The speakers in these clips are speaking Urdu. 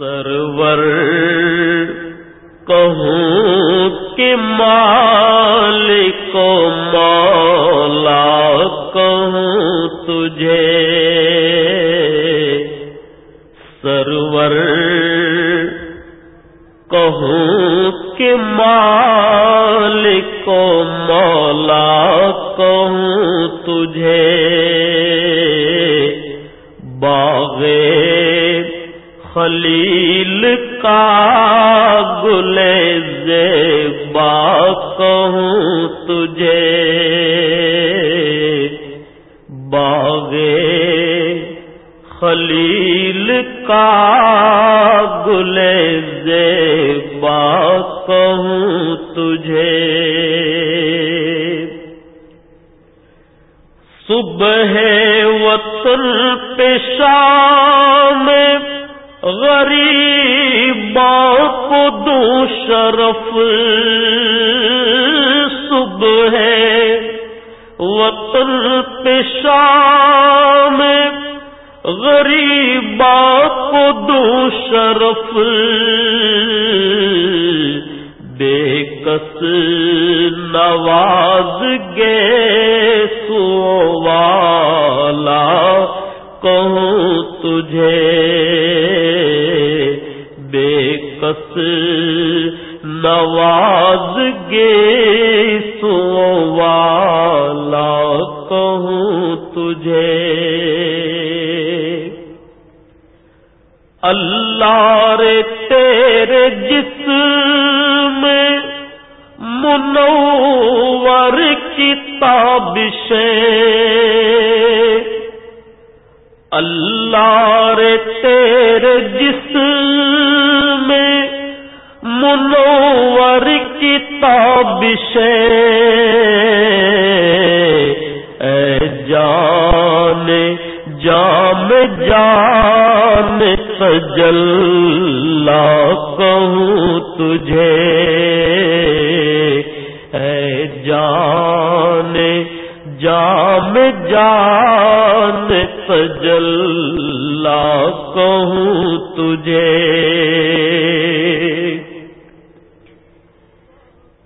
سرور کہوں کہ مالک مولا کہوں تجھے سرور کہوں کہ مالک مولا کہوں تجھے خلیل کا گل زیبا کہوں تجھے؟ باغ خلیل کا گل زیبا کہوں تجھے؟ صبح وطن پیشام غریب کو دو شرف صبح وطن پیشام غریب کو دو شرف بے کس نواز گے کہوں تجھے؟ بے کس نواز گے سو والا کہوں تجھے؟ اللہ رے تیرے جسم منور کتاب سے اللہ رے تیرے جسم منور کتاب سے اے جان، جام، جان سجلا کہوں تجھے۔ اے جان، جام، جان سجلا کہوں تجھے۔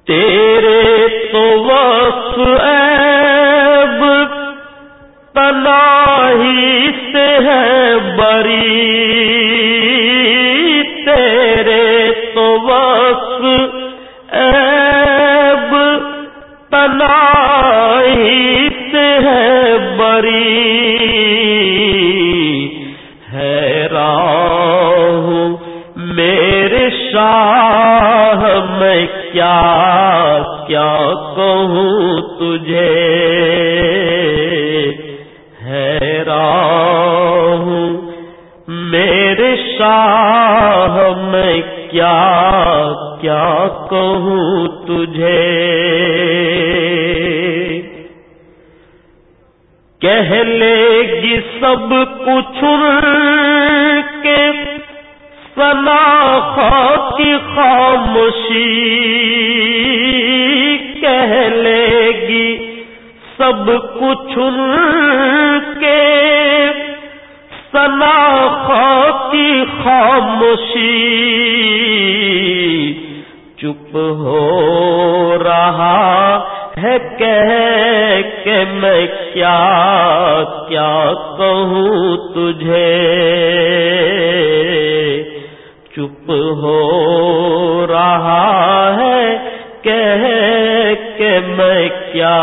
تیرے تو وقت ایب تناہی سے ہے بری۔ تیرے تو وقت ایب تناہی میں کیا کیا کہوں تجھے؟ حیران میرے شاہ، میں کیا کیا کہوں تجھے؟ کہہ لے گی سب کچھ۔ سنا کی خاموشی کہہ لے گی سب کچھ کے۔ سنا کی خاموشی چپ ہو رہا ہے، کہہ کہ میں کیا کیا کہوں تجھے؟ چپ ہو رہا ہے، کہہ کہ میں کیا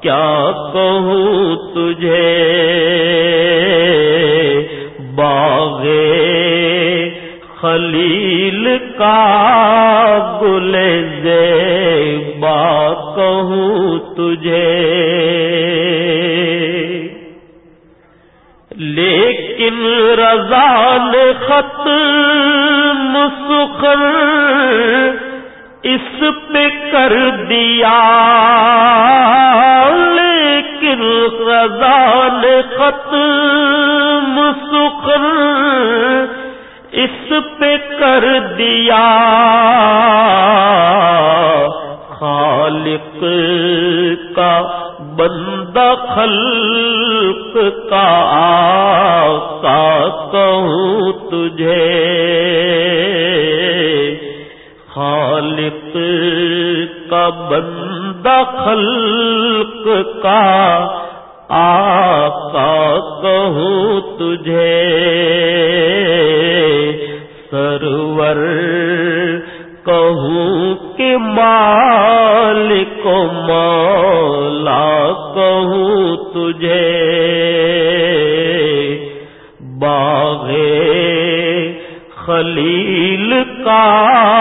کیا کہوں تجھے؟ باغ خلیل کا گل زیبا کہوں تجھے؟ لے لیکن رضا نے خط مسخر اس پہ کر دیا، لیکن رضا نے خط مسخر اس پہ کر دیا۔ خالق کا بندہ خلق کا آقا کہوں تجھے۔ خالق کا بندہ خلق کا آقا کہوں تجھے۔ سرور کہوں کہ مالک مولا کہوں تجھے۔ باغ خلیل کا